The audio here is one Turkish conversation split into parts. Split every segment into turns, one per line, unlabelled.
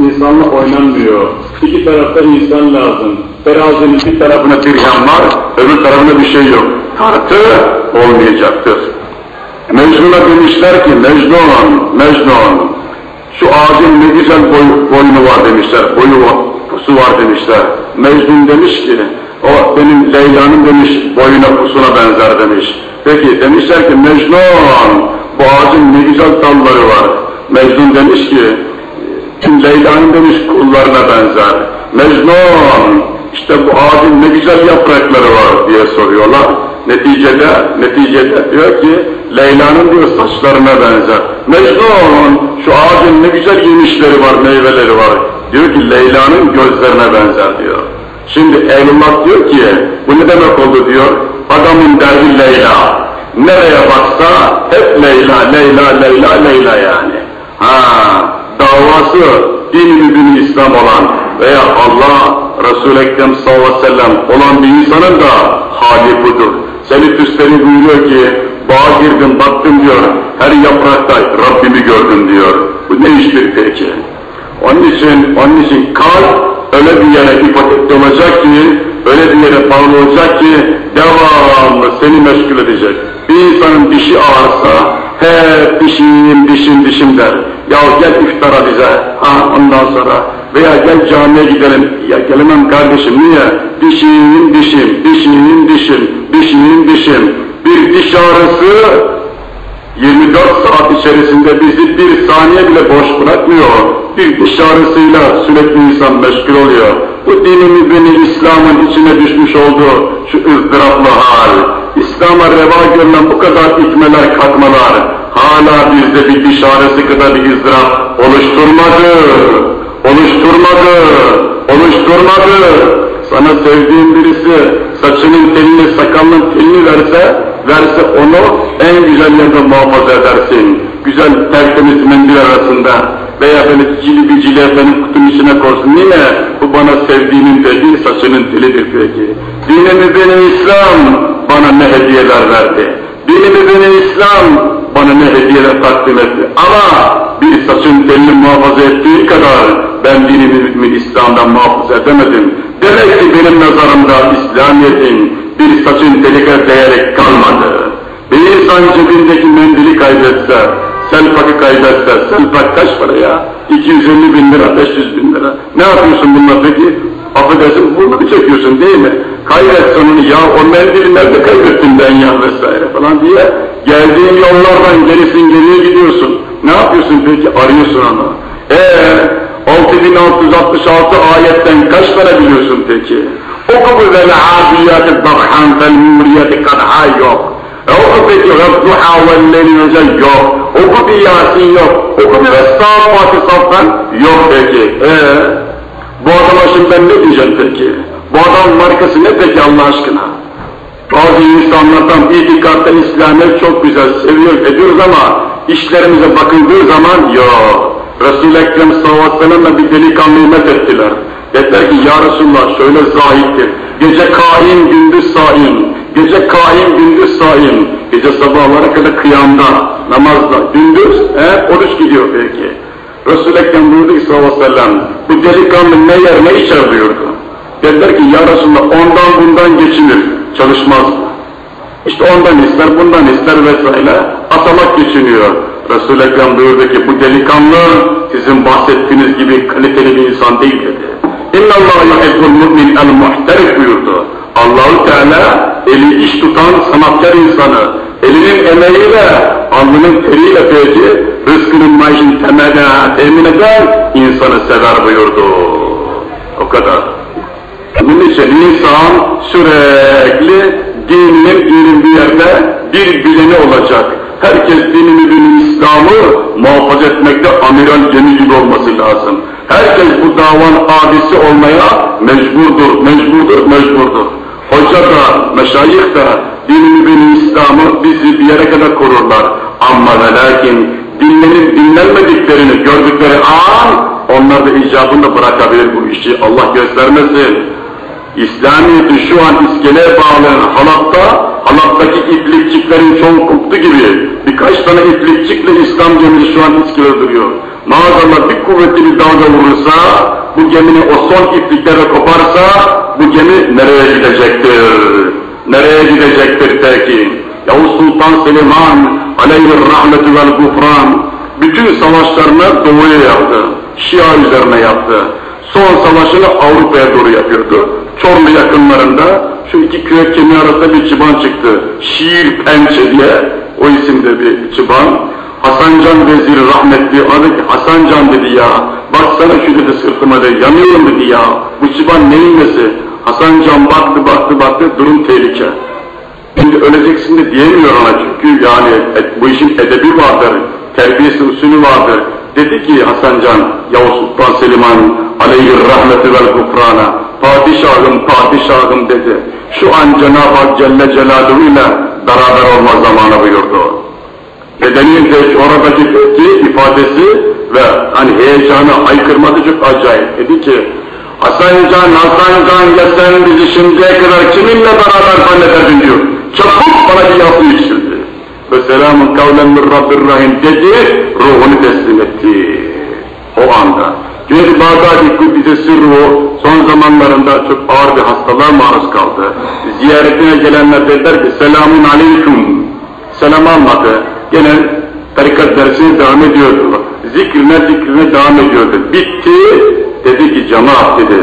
insanla oynanmıyor. İki tarafta insan lazım. Terazinin bir tarafına dirhem var, öbür tarafında bir şey yok. Tartı olmayacaktır. Mecnun'a demişler ki, Mecnun, Mecnun, şu ağacın ne güzel boy, boynu var demişler, boyu pusu var demişler. Mecnun demiş ki, o benim Leyla'nın demiş, boyuna pusuna benzer demiş. Peki demişler ki, Mecnun, bu ağacın ne güzel dalları var. Mecnun demiş ki, Tüm Leyla'nın demiş kullarına benzer. Mecnun, işte bu ağacın ne güzel yaprakları var diye soruyorlar. Neticede, neticede diyor ki, Leyla'nın diyor saçlarına benzer. Mecnun, şu ağacın ne güzel yemişleri var, meyveleri var. Diyor ki Leyla'nın gözlerine benzer diyor. Şimdi Eylullah diyor ki, bu ne demek oldu diyor, adamın derdi Leyla. Nereye baksa hep Leyla, Leyla, Leyla, Leyla yani. Ha, davası din mübini İslam olan veya Allah Resul-i Ekrem sallallahu aleyhi ve sellem olan bir insanın da hali budur. Seni Tüsteri buyuruyor ki, bağa girdim baktım diyor, her yaprakta Rabbimi gördüm diyor. Bu ne iştir peki? Onun için, onun için kalp öyle bir yere ipotekli olacak ki, öyle bir yere bağlı olacak ki, devamlı seni meşgul edecek. Bir insanın dişi ağırsa, hep dişim, dişim, dişim der. Ya gel iftara bize, ha ondan sonra veya gel camiye gidelim. Ya gelemem kardeşim, niye? Dişim, dişim, dişim, dişim, dişim, dişim. Bir diş ağrısı 24 saat içerisinde bizi bir saniye bile boş bırakmıyor. Bir diş ağrısıyla sürekli insan meşgul oluyor. Bu dinimi beni İslam'ın içine düşmüş oldu şu ızdıraplı hal. İslam'a reva görülen bu kadar ikmeler, katmalar hala bizde bir diş ağrısı kadar bir ızdırap oluşturmadı. Oluşturmadı. Oluşturmadı. Sana sevdiğin birisi saçının telini, sakalının telini verse, verse onu en güzel yerde muhafaza edersin. Güzel tertemiz mendil arasında veya böyle cili bir cili efendim kutunun içine koysun. Niye? Bu bana sevdiğinin dediği saçının telidir peki. Dinimi benim İslam bana ne hediyeler verdi. Dinimi benim İslam bana ne hediyeler takdim etti. Ama bir saçın telini muhafaza ettiği kadar ben dinimi İslam'dan muhafaza edemedim. Demek ki benim nazarımda İslamiyet'in bir saçın teline değerek kalmadı. Bir insan cebindeki mendili kaybetse, selfakı kaybetse, selfak kaç para ya? 250 bin lira, 500 bin lira. Ne yapıyorsun bununla peki? Affedersin burnunu çekiyorsun değil mi? Kaybetsen onu ya o mendili nerede kaybettin ben ya vesaire falan diye geldiğin yollardan gerisin geriye gidiyorsun. Ne yapıyorsun peki? Arıyorsun onu. Eee 6666 ayetten kaç tane biliyorsun peki? Oku bu vel adiyatı bakhan fel muriyatı kadha yok. E oku peki Rabduha ve leyli yok. Oku bir Yasin yok. Oku bir Estağfurullah saftan yok peki. Ee, bu adama şimdi ben ne diyeceğim peki? Bu adam markası ne peki Allah aşkına? Bazı insanlardan itikattan İslamiyet çok güzel seviyoruz ediyoruz ama işlerimize bakıldığı zaman yok. Resul-i Ekrem sallallahu bir delikanlıyı met ettiler. Dediler ki ya Resulullah şöyle zahittir. Gece kain, gündüz saim. Gece kain, gündüz saim. Gece sabahlara kadar kıyamda, namazda. Gündüz, he, oruç gidiyor peki. Resul-i Ekrem buyurdu ki sallallahu aleyhi ve sellem, bu delikanlı ne yer ne içer buyurdu. Dediler ki ya Resulullah ondan bundan geçinir, çalışmaz? İşte ondan ister, bundan ister vesaire, atamak geçiniyor. Resul-i Ekrem buyurdu ki bu delikanlı sizin bahsettiğiniz gibi kaliteli bir insan değil dedi. Allah yuhibbul mu'min el muhterif buyurdu. Allahu Teala eli iş tutan sanatkar insanı elinin emeğiyle, alnının teriyle peki rızkının maaşını temelde temin eden insanı sever buyurdu. O kadar. Bunun için insan sürekli dininin ilim bir yerde bir bileni olacak herkes dinini, dinini, İslam'ı muhafaza etmekte amiral gemi olması lazım. Herkes bu davanın abisi olmaya mecburdur, mecburdur, mecburdur. Hoca da, meşayih da dinini, dinini, İslam'ı bizi bir yere kadar korurlar. Ama ve lakin dinlenip dinlenmediklerini gördükleri an onlar da icabını bırakabilir bu işi. Allah göstermesin. İslamiyet'i şu an iskeleye bağlayan halatta, halattaki iplikçiklerin çoğu koptu gibi birkaç tane iplikçikle İslam gemisi şu an iskelede duruyor. Maazallah bir kuvvetli bir dalga vurursa, bu geminin o son iplikleri koparsa, bu gemi nereye gidecektir? Nereye gidecektir peki? Yavuz Sultan Süleyman aleyhir rahmetü vel gufran bütün savaşlarını doğuya yaptı. Şia üzerine yaptı. Son savaşını Avrupa'ya doğru yapıyordu. Çorlu yakınlarında şu iki köy kemiği arasında bir çıban çıktı. Şiir Pençe diye o isimde bir çıban. Hasancan Veziri rahmetli adı ki Hasancan dedi ya. Baksana şu dedi sırtıma dedi yanıyorum dedi ya. Bu çıban neyin nesi? Hasancan baktı baktı baktı durum tehlike. Şimdi öleceksin de diyemiyor ona çünkü yani bu işin edebi vardır, terbiyesi usulü vardır. Dedi ki Hasancan, Yavuz Sultan Selim'an aleyhir rahmeti vel gufrana, padişahım padişahım dedi. Şu an Cenab-ı Hak Celle Celaluhu ile beraber olma zamanı buyurdu. Bedenin de oradaki tepki ifadesi ve hani heyecanı haykırmadı çok acayip. Dedi ki Hasancan, Hasancan ya sen bizi şimdiye kadar kiminle beraber zannederdin diyor. Çabuk bana bir yazı yetiştirdi. Ve selamun kavlen min Rabbir Rahim dedi, ruhunu teslim etti. O anda. Çünkü Bağdadi Kuddise Sırru son zamanlarında çok ağır bir hastalığa maruz kaldı. Ziyaretine gelenler dediler ki selamun aleyküm. Selam almadı. Gene tarikat dersine devam ediyordu. Zikrine zikrine devam ediyordu. Bitti. Dedi ki cemaat dedi.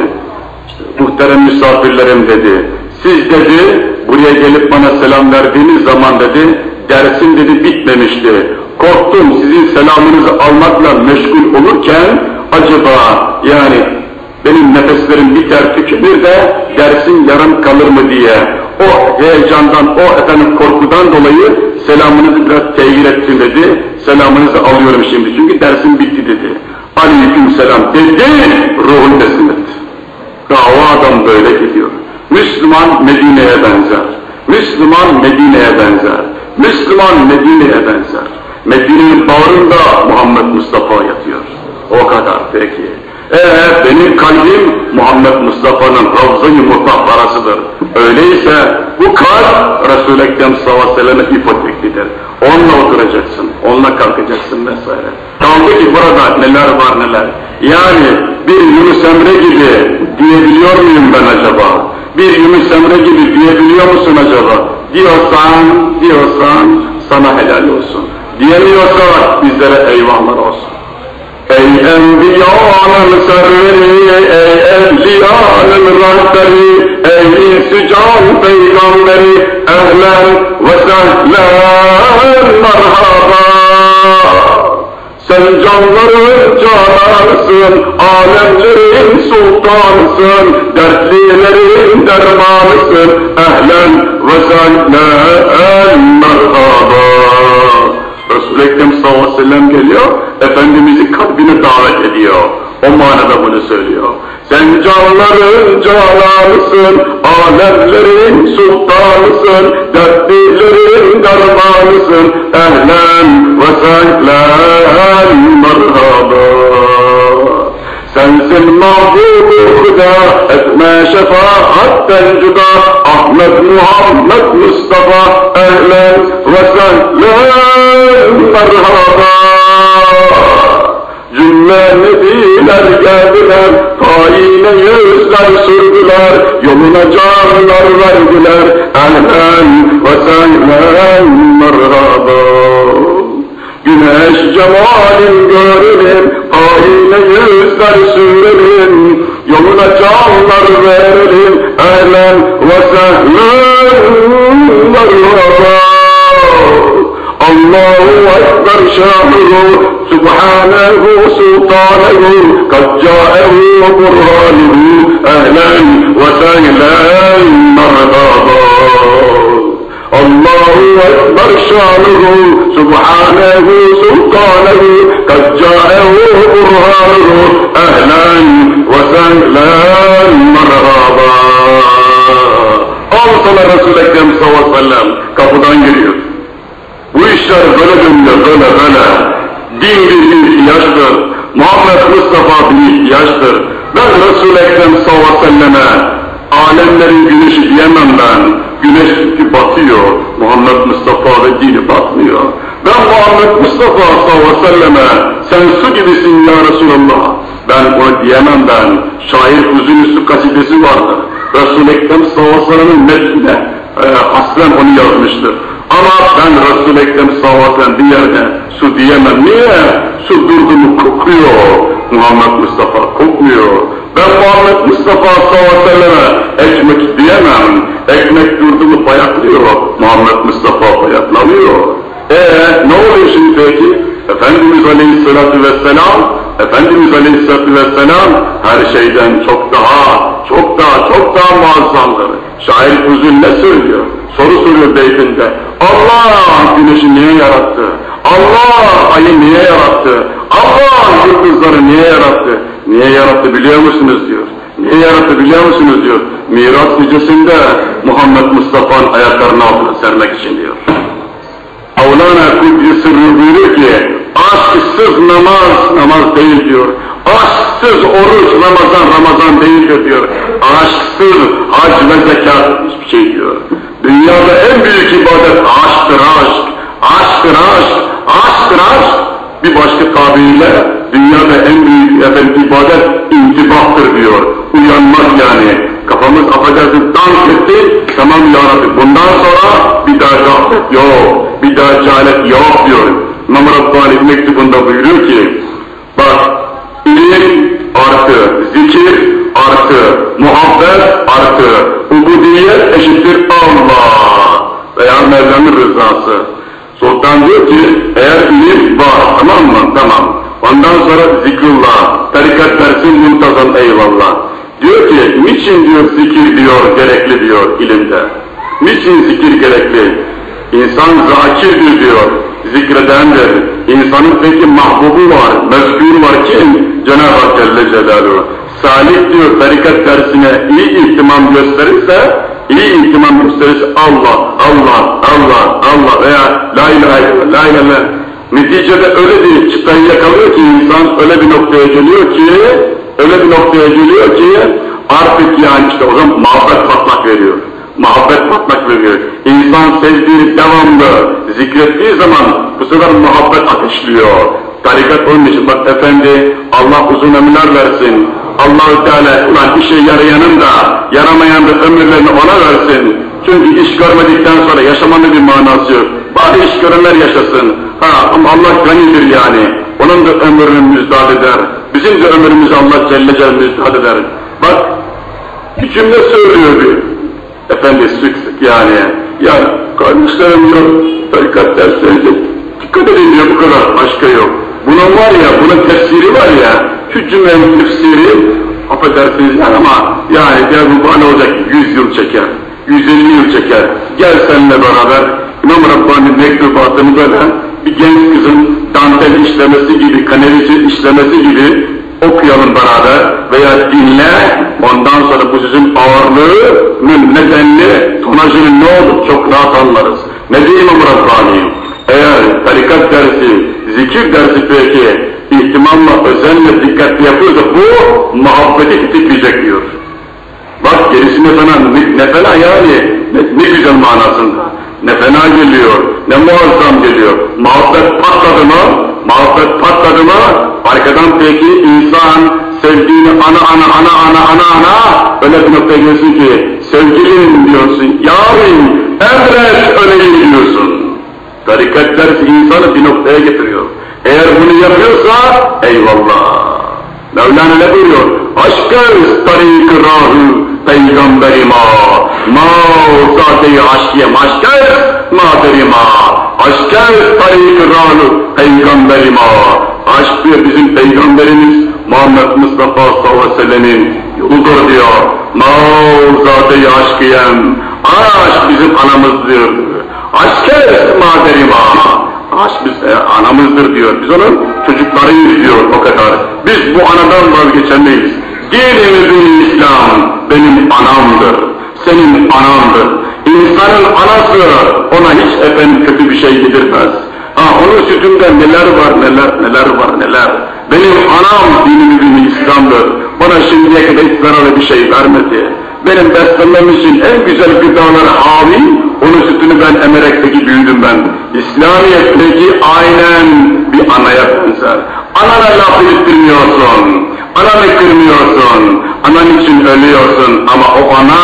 Muhterem misafirlerim dedi. Siz dedi buraya gelip bana selam verdiğiniz zaman dedi dersim dedi bitmemişti. Korktum sizin selamınızı almakla meşgul olurken acaba yani benim nefeslerim biter tükenir de dersim yarım kalır mı diye o heyecandan, o efendim korkudan dolayı selamınızı biraz tehir ettim dedi. Selamınızı alıyorum şimdi çünkü dersim bitti dedi. Aleyküm selam dedi, ruhun teslim etti. Ya adam böyle gidiyor. Müslüman Medine'ye benzer. Müslüman Medine'ye benzer. Müslüman Medine'ye benzer. Medine'nin bağrında Muhammed Mustafa yatıyor. O kadar peki. Ee, benim kalbim Muhammed Mustafa'nın Ravza-i Mutahharasıdır. Öyleyse bu kalp Resul-i Ekrem sallallahu aleyhi ve selleme ipoteklidir. Onunla oturacaksın, onunla kalkacaksın vesaire. Kaldı ki burada neler var neler. Yani bir Yunus Emre gibi diyebiliyor muyum ben acaba? Bir Yunus Emre gibi diyebiliyor musun acaba? Diyorsan, diyorsan sana helal olsun. Diyemiyorsa bizlere eyvallah olsun. Ey enbiyanın serveri, ey evliyanın rehberi, ey insican peygamberi, ehlen ve sehlen merhaba. Sen canların canansın, alemlerin sultansın, dertlilerin dermanısın, ehlen ve sehlen merhaba. Resul-i Ekrem sallallahu aleyhi ve sellem geliyor, Efendimiz'i kalbine davet ediyor. O manada bunu söylüyor. Sen canların cananısın, alemlerin sultanısın, dertlilerin dermanısın, ehlen ve sehlen merhaba. Sensin mahbubu huda, etme şefaatten cüda, Ahmet Muhammed Mustafa, ehlen ve sehlen merhaba. Cümle nebiler geldiler, haine yüzler sürdüler, yoluna canlar verdiler, ehlen ve sehlen merhaba. Güneş cemalin görelim, haine yüzler sürelim, yoluna canlar verelim, ehlen ve sehlen merhaba. Allahu Ekber şahiru, Subhanehu sultanehu, kad câehu burhanehu, ehlen ve sehlen merhaba. Allahu Ekber şanuhu, Subhanehu sultanehu, kad câehu burhanehu, ehlen ve sehlen merhaba. Al sana Resul-i Ekrem sallallahu aleyhi ve sellem kapıdan giriyor. Bu işler böyle dönüyor, böyle böyle. Din bir ihtiyaçtır. Muhammed Mustafa bir ihtiyaçtır. Ben Resul-i Ekrem sallallahu aleyhi ve selleme alemlerin güneşi diyemem ben. Güneş çünkü batıyor. Muhammed Mustafa ve dini batmıyor. Ben Muhammed Mustafa sallallahu aleyhi ve selleme sen su gibisin ya Resulallah. Ben onu diyemem ben. Şair Huzuni Su kasidesi vardır. Resul-i Ekrem sallallahu aleyhi ve sellem'in metnine e, aslen onu yazmıştır. Ama ben Resul-i Ekrem sallallahu yerde su diyemem. Niye? Su durdu mu kokuyor. Muhammed Mustafa kokmuyor. Ben Muhammed Mustafa sallallahu aleyhi ekmek diyemem. Ekmek durdu mu bayatlıyor. Muhammed Mustafa bayatlamıyor. Ee ne oluyor şimdi peki? Efendimiz Aleyhisselatü Vesselam, Efendimiz Aleyhisselatü Vesselam her şeyden çok daha, çok daha, çok daha muazzamdır. Şair Fuzul ne söylüyor? Soru soruyor beytinde. Allah güneşi niye yarattı? Allah ayı niye yarattı? Allah yıldızları niye yarattı? Niye yarattı biliyor musunuz diyor. Niye yarattı biliyor musunuz diyor. Miras gecesinde Muhammed Mustafa'nın ayaklarının altına sermek için diyor. Mevlana Kudüs Sırrı buyuruyor ki aşksız namaz namaz değil diyor. Aşksız oruç Ramazan Ramazan değildir diyor. Aşksız hac ve zekat hiçbir şey diyor. Dünyada en büyük ibadet aşktır aşk. Aşktır aşk. Aşktır aşk. Bir başka tabiriyle dünyada en büyük efendim, ibadet intibahtır diyor. Uyanmak yani. Kafamız affedersin dans etti, tamam ya Rabbi. Bundan sonra bir daha gaflet yok, bir daha cehalet yok diyor. İmam Rabbani mektubunda buyuruyor ki, bak ilim artı, zikir artı, muhabbet artı, ubudiyet eşittir Allah veya Mevla'nın rızası. Sultan diyor ki, eğer ilim var, tamam mı? Tamam. Ondan sonra zikrullah, tarikat dersin muntazam eyvallah. Diyor ki, niçin diyor zikir diyor, gerekli diyor ilimde. Niçin zikir gerekli? İnsan zakirdir diyor, zikredendir. İnsanın peki mahbubu var, mezkur var kim? Cenab-ı Celle Celaluhu. Salih diyor, tarikat dersine iyi ihtimam gösterirse, iyi ihtimam gösterirse Allah, Allah, Allah, Allah veya La ilahe illallah, La ilahe. Neticede öyle bir çıtayı yakalıyor ki insan öyle bir noktaya geliyor ki öyle bir noktaya geliyor ki artık yani işte o zaman muhabbet patlak veriyor. Muhabbet patlak veriyor. İnsan sevdiğini devamlı zikrettiği zaman bu sefer muhabbet ateşliyor. Tarikat onun için bak efendi Allah uzun ömürler versin. Allah Teala ulan işe yarayanın da yaramayan da ömürlerini ona versin. Çünkü iş görmedikten sonra yaşamanın bir manası yok. Bari iş görenler yaşasın. Ha ama Allah ganidir yani. Onun da ömrünü müzdat eder. Bizim de ömrümüzü Allah Celle Celle müzdat eder. Bak bir cümle söylüyor bir. Efendi sık sık yani. Yani kardeşlerim diyor, tarikat derslerinde dikkat edin diyor bu kadar, başka yok. Bunun var ya, bunun tefsiri var ya, şu cümlenin tefsiri, affedersiniz yani ama yani gel bu bana olacak 100 yıl çeker, 150 yıl çeker. Gel seninle beraber İmam Rabbani mektubatını böyle bir genç kızın dantel işlemesi gibi, kanevici işlemesi gibi okuyalım beraber veya dinle, ondan sonra bu sizin ağırlığının nedenli, tonajının ne olur çok rahat anlarız. Ne diyeyim İmam Rabbani? Eğer tarikat dersi, zikir dersi peki ihtimamla, özenle, dikkatli yapıyorsa bu muhabbeti tetikleyecek diyor. Bak gerisine fena, ne, ne fena yani, ne, ne güzel manasında. Ne fena geliyor, ne muazzam geliyor. Muhabbet patladı mı, muhabbet patladı mı, arkadan peki insan sevdiğini ana ana ana ana ana ana öyle bir noktaya ki sevgilim diyorsun, yarim emret öleyim diyorsun. Tarikat dersi insanı bir noktaya getiriyor. Eğer bunu yapıyorsa eyvallah. Mevlana ne buyuruyor? Aşkı tarik rahı peygamberima ma zade aşkiye maşker ma derima aşker tarik rahı peygamberima aşk diyor bizim peygamberimiz Muhammed Mustafa sallallahu aleyhi ve sellemin yoludur diyor. Ma zade aşkiyem aşk bizim anamızdır. Aşker ma derima aşk biz e, anamızdır diyor. Biz onun çocuklarıyız diyor o kadar. Biz bu anadan vazgeçemeyiz. Dinimizin İslam benim anamdır. Senin anamdır. İnsanın anası ona hiç efendim kötü bir şey yedirmez. Ha onun sütünde neler var neler neler var neler. Benim anam dinimizin İslam'dır. Bana şimdiye kadar hiç zararlı bir şey vermedi. Benim beslenmem için en güzel gıdaları havi, onun sütünü ben emerek peki büyüdüm ben. İslamiyet peki aynen bir anaya benzer. Anana laf ettirmiyorsun, ananı kırmıyorsun, anan için ölüyorsun ama o ana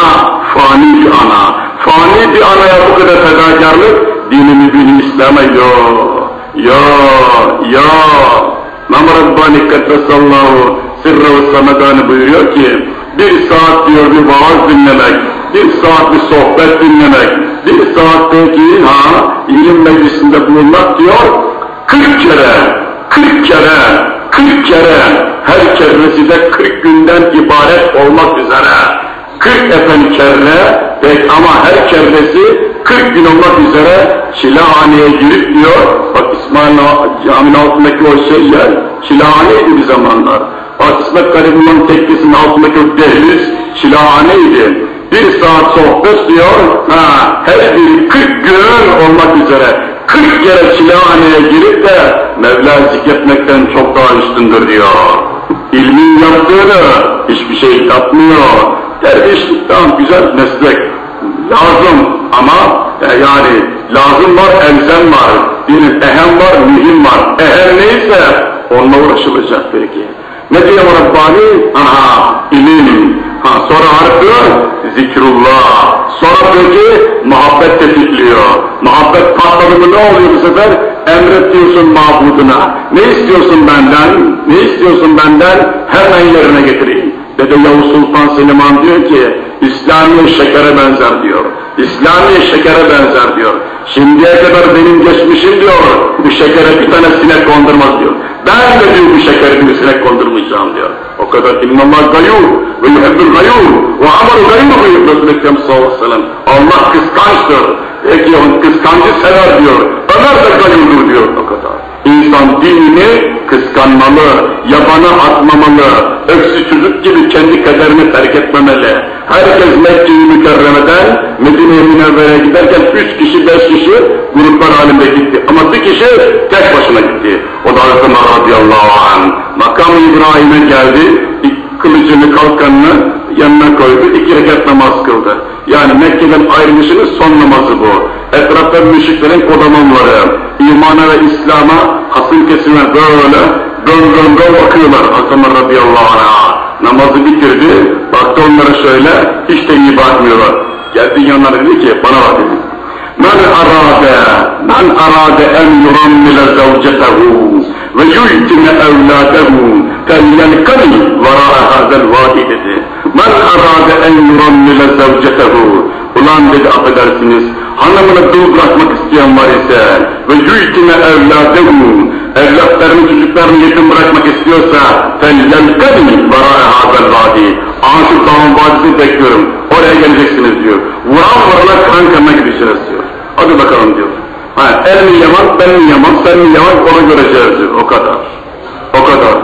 fani bir ana. Fani bir anaya bu kadar fedakarlık, dinimi bini İslam'a yok, yok, yok. İmam Rabbani Kaddesallahu Sirre-u Samedan'ı buyuruyor ki, bir saat diyor bir vaaz dinlemek, bir saat bir sohbet dinlemek, bir saat peki ha ilim meclisinde bulunmak diyor, 40 kere, 40 kere, 40 kere, her kerresi de 40 günden ibaret olmak üzere, 40 efendim kere, pek ama her kerresi 40 gün olmak üzere Çilehane'ye girip diyor, bak İsmail caminin altındaki o şey yer, Çilehane'ydi bir zamanlar. Bak İsmet Garibullah'ın tekkesinin altındaki o dehliz, Çilehane'ydi. Bir saat sohbet diyor, ha, her biri 40 gün olmak üzere 40 kere Çilehane'ye girip de Mevla zikretmekten çok daha üstündür diyor. İlmin yaptığını hiçbir şey katmıyor. Dervişlik güzel meslek, lazım ama e, yani lazım var, elzem var, bir ehem var, mühim var. Ehem neyse onunla uğraşılacak peki. Ne diyor Rabbani? Aha, ilim. Ha, sonra artı zikrullah. Sonra peki muhabbet tetikliyor. Muhabbet patladı mı ne oluyor bu sefer? Emret diyorsun. Ne istiyorsun benden? Ne istiyorsun benden? Hemen yerine getireyim. Dede Yavuz Sultan Selimhan diyor ki, İslami şekere benzer diyor. İslami şekere benzer diyor. Şimdiye kadar benim geçmişim diyor, bu şekere bir tane sinek kondurmaz diyor. Ben de diyor bu şekeri bir sinek kondurmayacağım diyor. O kadar innallah gayur ve yuhebbül gayur ve amalu gayur buyuruyor Resulü Ekrem sallallahu aleyhi ve sellem. Allah kıskançtır. Peki kıskancı sever diyor. Ömer de gayurdur diyor o kadar. İnsan dinini kıskanmalı, yabana atmamalı, öksü çocuk gibi kendi kaderini terk etmemeli. Herkes Mekke-i Mükerreme'den Medine-i Münevvere'ye giderken üç kişi, beş kişi gruplar halinde gitti. Ama bir kişi tek başına gitti. O da Hazreti radıyallahu anh. Makam-ı İbrahim'e geldi, kılıcını, kalkanını yanına koydu, iki rekat namaz kıldı. Yani Mekke'den ayrılışının son namazı bu. Etrafta müşriklerin kodamanları, imana ve İslam'a hasım kesime böyle dön dön dön bakıyorlar Ömer radıyallahu anh'a. Namazı bitirdi, baktı onlara şöyle, hiç de iyi bakmıyorlar. Geldi yanlarına dedi ki, bana bak dedi. Men arade, men arade en yurammile zavcetehu ve yuytine evladehu felyelkani vara'a hazel vadi dedi. Men arade en yurammile zavcetehu Ulan dedi affedersiniz, hanımını dul bırakmak isteyen var ise ve yuytine evladehu evlatlarını çocuklarını yetim bırakmak istiyorsa فَلْيَلْقَدِي وَرَاءَ هَذَا الْوَادِي Aşık Dağ'ın vadisini bekliyorum. Oraya geleceksiniz diyor. Vuran vurana kan kanına gideceğiz diyor. Hadi bakalım diyor. Ha, el mi yaman, ben mi yaman, sen mi yaman onu göreceğiz diyor. O kadar. O kadar.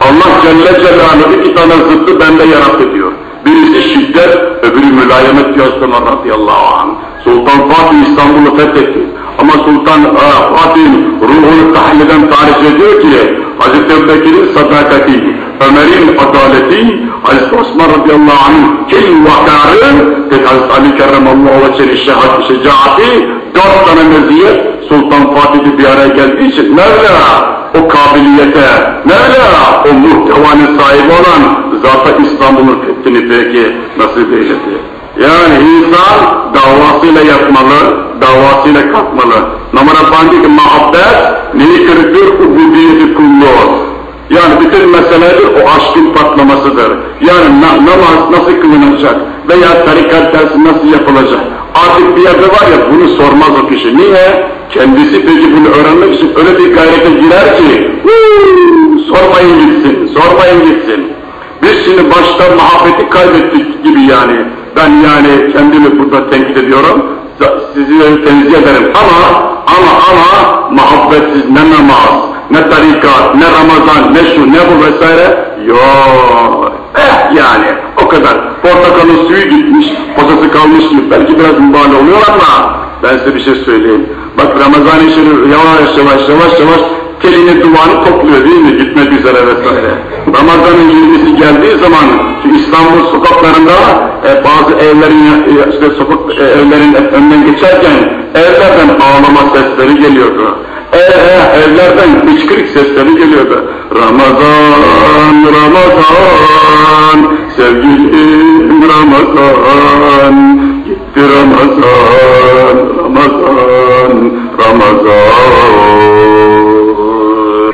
Allah Celle Celaluhu iki tane zıttı bende yarattı diyor. Birisi şiddet, öbürü mülayemet diyor Osman radıyallahu anh. Sultan Fatih İstanbul'u fethetti. Ama Sultan e, Fatih'in ruhunu tahliden tarih ediyor ki Hazreti Ebubekir'in sadakati, Ömer'in adaleti, Hazreti Osman radıyallahu anh'ın kel vakarı, tek Hazreti Ali kerremallahu veçheri şehat şecaati, dört tane meziyet Sultan Fatih'i bir araya geldiği için Mevla o kabiliyete, Mevla o muhtevanın sahibi olan zata İstanbul'un fethini peki nasip eyledi. Yani insan davasıyla yapmalı, davasıyla kalkmalı. Namara bandi ki muhabbet neyi kırıktır? Ubudiyeti kulluğu. Yani bütün meseledir o aşkın patlamasıdır. Yani na namaz nasıl kılınacak veya tarikat dersi nasıl yapılacak? Artık bir yerde var ya bunu sormaz o kişi. Niye? Kendisi peki bunu öğrenmek için öyle bir gayrete girer ki sormayın gitsin, sormayın gitsin. Biz şimdi başta muhabbeti kaybettik gibi yani. Ben yani kendimi burada tenkit ediyorum. Sizi tenzih ederim ama ama ama muhabbetsiz ne namaz, ne tarikat, ne Ramazan, ne şu, ne bu vesaire yok. Eh yani o kadar. Portakalın suyu gitmiş, posası kalmış. Belki biraz mübale oluyor ama ben size bir şey söyleyeyim. Bak Ramazan-ı Şerif yavaş yavaş yavaş yavaş telini duvarı topluyor değil mi gitmek üzere vesaire. Ramazan'ın 20'si geldiği zaman şu İstanbul sokaklarında e, bazı evlerin e, işte sokak e, evlerin önünden geçerken evlerden ağlama sesleri geliyordu. E, e, evlerden hıçkırık sesleri geliyordu. Ramazan, Ramazan, sevgilim Ramazan, gitti Ramazan, Ramazan, Ramazan.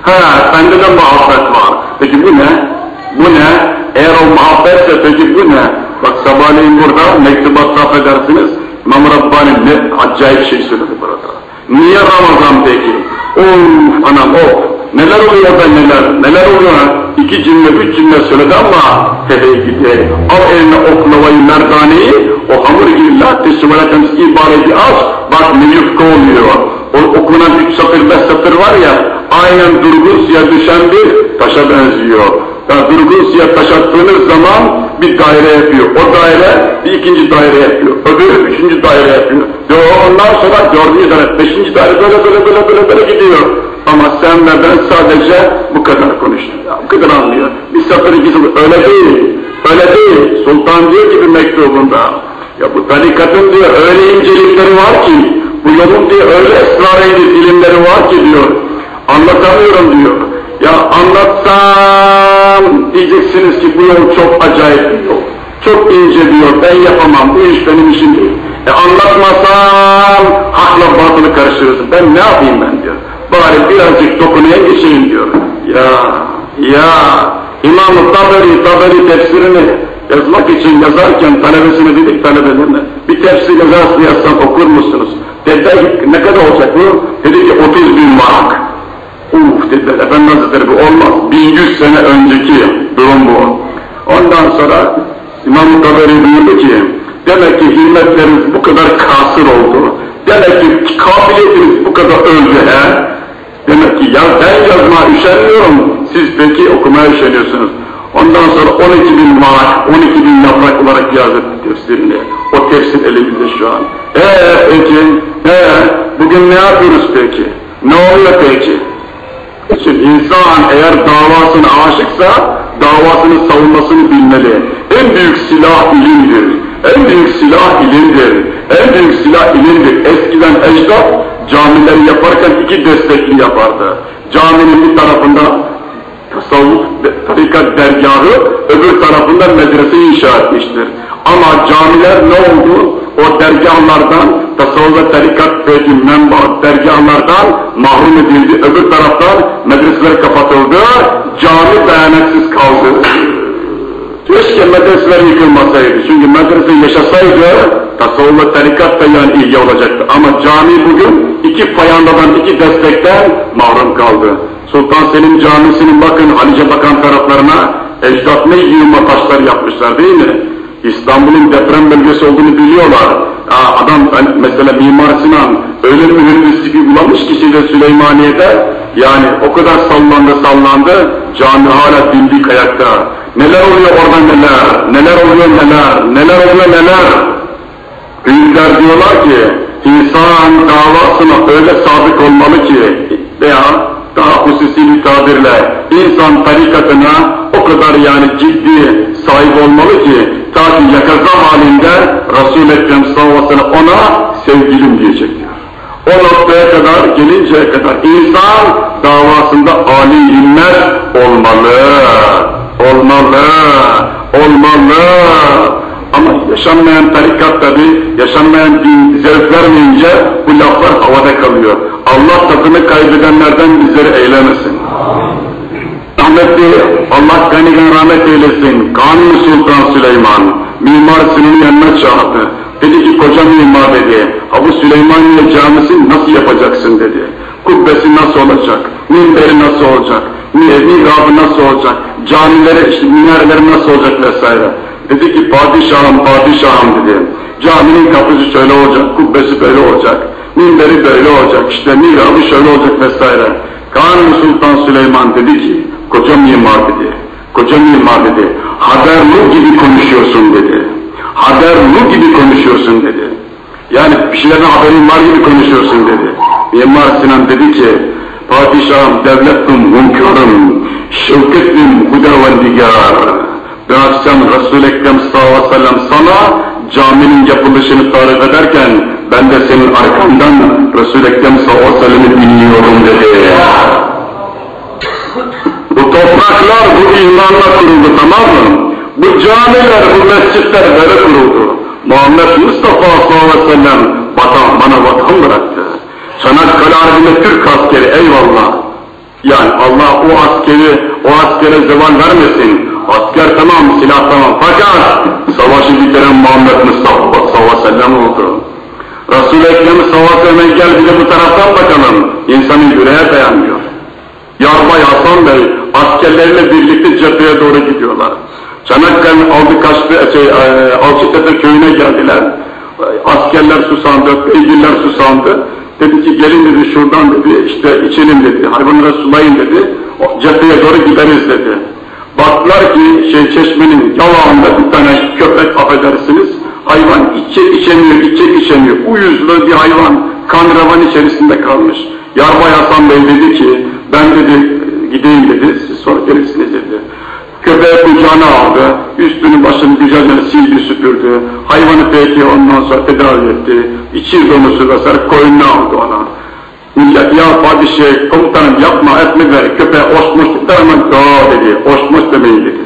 Ha, sende de muhabbet var. Peki bu ne? Bu ne? Eğer o muhabbetse peki bu ne? Bak sabahleyin burada mektubat sarf edersiniz. İmam Rabbani ne acayip şey söyledi burada. Niye Ramazan peki? Of anam of. Neler oluyor da neler, neler oluyor? İki cümle, üç cümle söyledi ama hele gidi. Al eline oklavayı, merdaneyi, o hamur gibi latte süvaletemiz ibareti aç, bak ne yufka oluyor. O okunan üç satır, beş satır var ya, aynen durgun suya düşen bir taşa benziyor. Yani durgun suya taş attığınız zaman bir daire yapıyor. O daire bir ikinci daire yapıyor. Öbürü üçüncü daire yapıyor. Ve ondan sonra dördüncü daire, beşinci daire böyle böyle böyle böyle böyle gidiyor. Ama sen ve ben sadece bu kadar konuşuyor. Bu kadar anlıyor. Bir satır iki satır. Öyle değil. Öyle değil. Sultan diyor ki bir mektubunda. Ya bu tarikatın diyor öyle incelikleri var ki, bu yolun diyor öyle esrarengiz ilimleri var ki diyor. Anlatamıyorum diyor. Ya anlatsam diyeceksiniz ki bu yol çok acayip bir yol. Çok ince diyor, ben yapamam, bu iş benim işim değil. E anlatmasam hakla batılı karıştırırsın. Ben ne yapayım ben diyor. Bari birazcık dokunuya geçeyim diyor. Ya, ya, İmam-ı Taberi, Taberi tefsirini yazmak için yazarken talebesine dedik talebelerine, bir tefsir yazarsın yazsan okur musunuz? Dediler ne kadar olacak bu? Dedi ki 30 bin mark. Uf dediler, Efendi Hazretleri bu olmaz. 1100 sene önceki durum bu. Ondan sonra İmam-ı Taberi buyurdu ki, demek ki himmetleriniz bu kadar kasır oldu. Demek ki kabiliyetiniz bu kadar öldü he. Demek ki ya ben yazmaya üşenmiyorum, siz peki okumaya üşeniyorsunuz. Ondan sonra 12 bin maaş, 12 bin yaprak olarak yazdı tefsirini. O tefsir elimizde şu an. Eee peki, eee bugün ne yapıyoruz peki? Ne oluyor peki? Şimdi insan eğer davasına aşıksa davasını savunmasını bilmeli. En büyük silah ilimdir. En büyük silah ilimdir. En büyük silah ilimdir. Eskiden ecdat camileri yaparken iki destekli yapardı. Caminin bir tarafında tasavvuf, tarikat dergahı, öbür tarafında medrese inşa etmiştir. Ama camiler ne oldu? O dergahlardan, tasavvuf ve tarikat menba dergahlardan mahrum edildi. Öbür taraftan medreseler kapatıldı, cami dayanaksız kaldı. Keşke medreseler yıkılmasaydı. Çünkü medrese yaşasaydı tasavvuf ve tarikat da yani ilgi olacaktı. Ama cami bugün iki payandadan, iki destekten mahrum kaldı. Sultan Selim Camisi'nin bakın Halice Bakan taraflarına ecdat ne yığınma taşlar yapmışlar değil mi? İstanbul'un deprem bölgesi olduğunu biliyorlar. Aa, adam mesela Mimar Sinan öyle bir mühendislik uygulamış ki şeyde Süleymaniye'de yani o kadar sallandı sallandı cami hala dimdik ayakta. Neler oluyor orada neler, neler oluyor neler, neler oluyor neler. Büyükler diyorlar ki insan davasına öyle sadık olmalı ki veya daha hususi bir tabirle insan tarikatına o kadar yani ciddi sahip olmalı ki ta ki yakaza halinde Resul-i Ekrem ona sevgilim diyecek diyor. O noktaya kadar gelinceye kadar insan davasında âli himmet olmalı, olmalı, olmalı. Ama yaşanmayan tarikat tabi, yaşanmayan din zevk vermeyince bu laflar havada kalıyor. Allah tadını kaybedenlerden bizleri eylemesin. Rahmetli, Allah gani rahmet eylesin. Kanuni Sultan Süleyman, Mimar Sinan'ın yanına çağırdı. Dedi ki koca mimar dedi, ha bu Süleymaniye camisi nasıl yapacaksın dedi. Kubbesi nasıl olacak, minberi nasıl olacak, mihrabı nasıl olacak, camileri, işte minareleri nasıl olacak vesaire. Dedi ki padişahım, padişahım dedi. Caminin kapısı şöyle olacak, kubbesi böyle olacak, minberi böyle olacak, işte mihrabı şöyle olacak vesaire. Kanuni Sultan Süleyman dedi ki, koca mimar dedi, koca mimar dedi, haberlu gibi konuşuyorsun dedi. Haberlu gibi konuşuyorsun dedi. Yani bir şeylerden haberin var gibi konuşuyorsun dedi. Mimar Sinan dedi ki, Padişahım, devletim, hünkârım, şevketim, hudavendigar. Dün akşam Resul-i Ekrem sallallahu aleyhi ve sellem sana caminin yapılışını tarif ederken ben de senin arkandan Resul-i Ekrem sallallahu dinliyorum dedi. Bu topraklar bu imanla kuruldu tamam mı? Bu camiler, bu mescitler böyle kuruldu. Muhammed Mustafa sallallahu aleyhi ve sellem bana vatan bıraktı. Çanakkale Harbi'nde Türk askeri eyvallah. Yani Allah o askeri, o askere zeval vermesin. Asker tamam, silah tamam. Fakat savaşı bitiren Muhammed Mustafa sallallahu aleyhi ve sellem oldu. Resul-i Ekrem sallallahu gel bir de bu taraftan bakalım. İnsanın yüreğe dayanmıyor. Yarbay Hasan Bey askerlerle birlikte cepheye doğru gidiyorlar. Çanakkale'nin aldı kaçtı, şey, e, Alçıtepe köyüne geldiler. Askerler susandı, beygirler susandı. Dedi ki gelin dedi şuradan dedi işte içelim dedi, hayvanlara sulayın dedi. Cepheye doğru gideriz dedi. Baktılar ki şey çeşmenin yalağında bir tane köpek affedersiniz. Hayvan içe içemiyor, içe içemiyor. Uyuzlu bir hayvan kan revan içerisinde kalmış. Yarbay Hasan Bey dedi ki ben dedi gideyim dedi, siz sonra gelirsiniz dedi. Köpeği kucağına aldı, üstünü başını güzelce sildi süpürdü, hayvanı peki ondan sonra tedavi etti, içi domuzu vesaire koyununu aldı ona. Millet ya padişah komutanım yapma etme ver, köpeğe osmuş dedi, hemen daha dedi, osmuş demeyin dedi.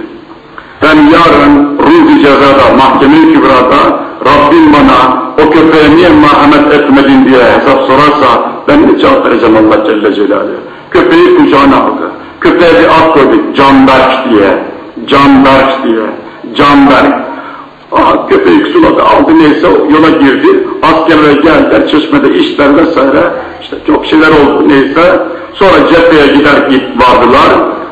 Ben yarın ruh cezada, mahkeme-i kübrada Rabbim bana o köpeğe niye merhamet etmedin diye hesap sorarsa ben ne cevap vereceğim Allah Celle Celaluhu. Köpeği kucağına aldı. Köpeğe bir ad koyduk, Canberk diye. Canberk diye. Canberk. Aha, köpeği suladı, aldı neyse yola girdi. Askerler geldiler, çeşmede işler vesaire. İşte çok şeyler oldu neyse. Sonra cepheye gider git vardılar.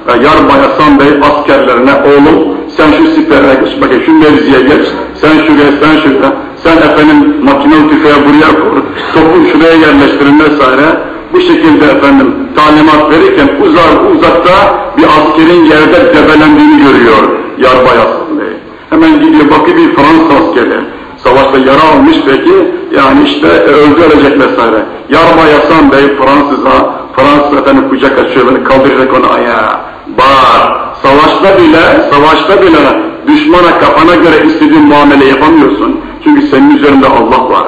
Yarbay Hasan Bey askerlerine oğlum sen şu sipere bakayım şu mevziye geç, sen şuraya, sen şuraya, sen efendim makinalı tüfeği buraya kur, topu şuraya yerleştirin vesaire. Bu şekilde efendim talimat verirken uzak, uzakta bir askerin yerde debelendiğini görüyor Yarbay Bey. Hemen gidiyor bakıyor bir Fransız askeri. Savaşta yara almış peki, yani işte e, öldü ölecek vesaire. Yarbay Hasan Bey Fransız'a, Fransız efendim kucak açıyor, böyle kaldıracak onu ayağa. Bağır, savaşta bile, savaşta bile düşmana kafana göre istediğin muamele yapamıyorsun. Çünkü senin üzerinde Allah var.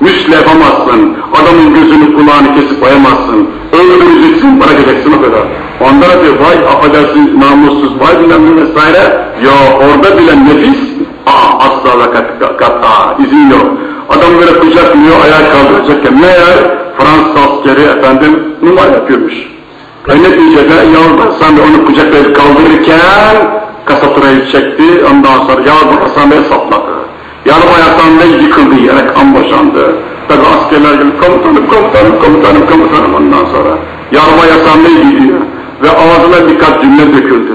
Müsle yapamazsın, adamın gözünü kulağını kesip koyamazsın, öldüreceksin, bırakacaksın o kadar. Onlara diyor, vay affedersin namussuz, vay bilmem ne vesaire. Ya orada bile nefis, aa asla ve kat, kat, aa, izin yok. Adam böyle kucaklıyor, ayağa kaldıracakken meğer Fransız askeri efendim numara yapıyormuş. Ve neticede Yavuz Hasan onu kucaklayıp kaldırırken kasaturayı çekti, ondan sonra Yavuz Hasan Bey sapladı. Yarbay Hasan Bey yıkıldı yere, kan boşandı. Tabi askerler gelip komutanım, komutanım, komutanım, komutanım ondan sonra. Yarbay Hasan Bey gidiyor ve ağzına birkaç cümle döküldü.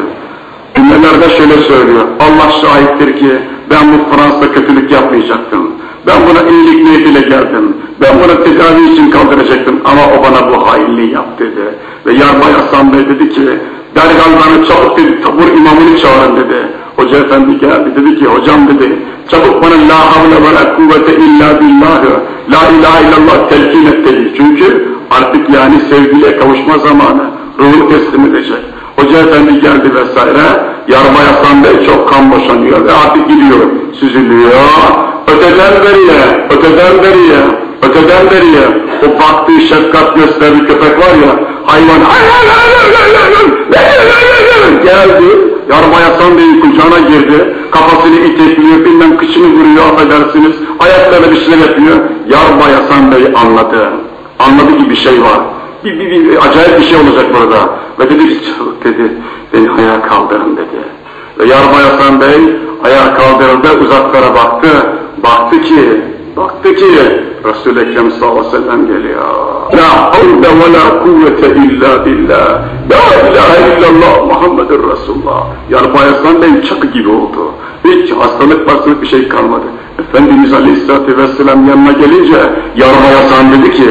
Cümlelerde şöyle söylüyor, Allah şahittir ki ben bu Fransa'da kötülük yapmayacaktım. Ben buna iyilik niyetiyle geldim. Ben bunu tedavi için kaldıracaktım ama o bana bu hainliği yap dedi. Ve Yarbay Hasan Bey dedi ki, derhal bana çabuk dedi, tabur imamını çağırın dedi. Hoca efendi geldi dedi ki, hocam dedi, çabuk bana la havle ve la kuvvete illa billah, la ilahe illallah telkin et dedi. Çünkü artık yani sevgiye kavuşma zamanı, ruhu teslim edecek. Hoca efendi geldi vesaire, Yarbay Hasan Bey çok kan boşanıyor ve artık gidiyor, süzülüyor. Öteden beriye, öteden beriye, öteden beriye o baktığı şefkat gösterdiği köpek var ya, hayvan geldi, Yarbay Hasan Bey'in kucağına girdi, kafasını itekliyor, bilmem kıçını vuruyor, affedersiniz, ayaklarına bir şeyler yapıyor. Yarbay Hasan Bey anladı, anladı ki bir şey var. Bir, bir, bir, acayip bir şey olacak burada. Ve dedi ki, dedi, beni ayağa kaldırın dedi. Ve Yarbay Hasan Bey ayağa kaldırıldı, uzaklara baktı. Baktı ki, baktı ki Resul-i Ekrem sallallahu aleyhi ve sellem geliyor. La havle ve la kuvvete illa billah. La ilahe illallah Muhammedur Resulullah. Yarbay Hasan Bey çakı gibi oldu. Hiç hastalık basılık bir şey kalmadı. Efendimiz Aleyhisselatü Vesselam yanına gelince Yarbay Hasan dedi ki,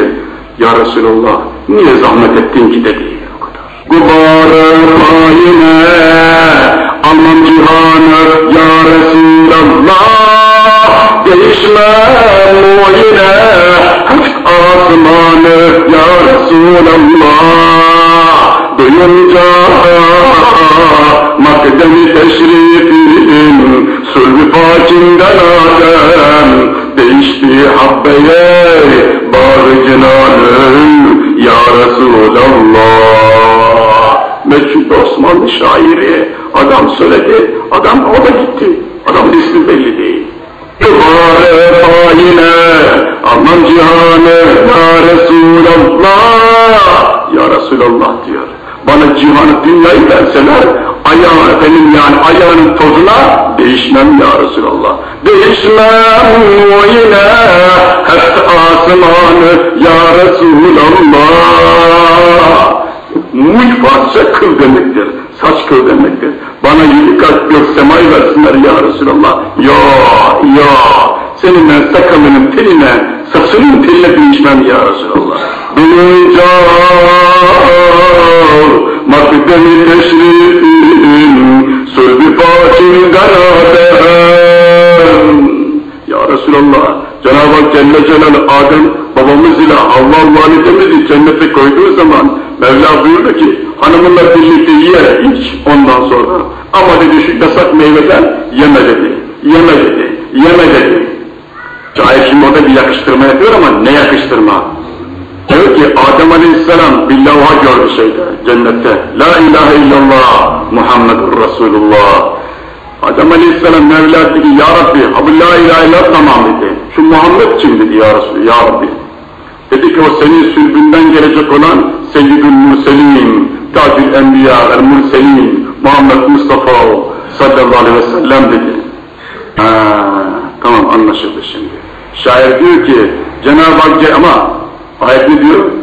Ya Resulallah niye zahmet ettin ki dedi. Gubarı haine aman cihanı ya Resulallah değişme muayene hafif asmanı ya Resulallah duyunca makdemi teşrifin sulh fakinden Adem değişti habbeye bağrıcınanın ya Resulallah. Meçhul Osmanlı şairi adam söyledi adam o da gitti. Adamın ismi belli değil. Kıvare faline aman cihanı ya Resulallah. Ya Resulallah diyor bana cihanı dünyayı verseler ayağın efendim yani ayağının tozuna değişmem ya Resulallah. Değişmem o yine hep asmanı ya Resulallah. Muy parça kıl demektir, saç kıl demektir. Bana yedi kat gök semayı versinler ya Resulallah. Ya, ya, senin ben sakalının teline, saçının teline değişmem ya Resulallah. Bulunca makdemi teşrifin sülbü fakinden Adem. Ya Resulallah, Cenab-ı Hak Celle Celal Adem babamız ile Havva validemizi cennete koyduğu zaman Mevla buyurdu ki hanımınla birlikte ye iç ondan sonra ama dedi şu yasak meyveden yeme dedi, yeme dedi, yeme dedi. Şair şimdi orada bir yakıştırma yapıyor ama ne yakıştırma? Adem Aleyhisselam bir lavha gördü şeyde, cennette. La ilahe illallah Muhammedur Resulullah. Adem Aleyhisselam Mevla dedi ki Ya Rabbi, abi la ilahe illallah tamam dedi. Şu Muhammed kim dedi ya Resulü, ya Rabbi. Dedi ki o senin sülbünden gelecek olan Seyyidül Murselin, Tacül Enbiya, El Murselin, Muhammed Mustafa sallallahu aleyhi ve sellem dedi. Ha, tamam anlaşıldı şimdi. Şair diyor ki Cenab-ı Hak ama ayet ne diyor?